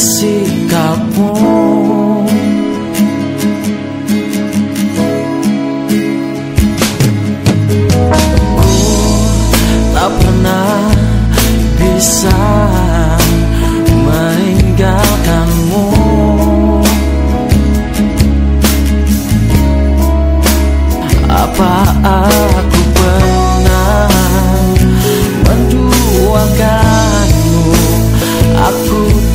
sikapmu. Ku tak pernah bisa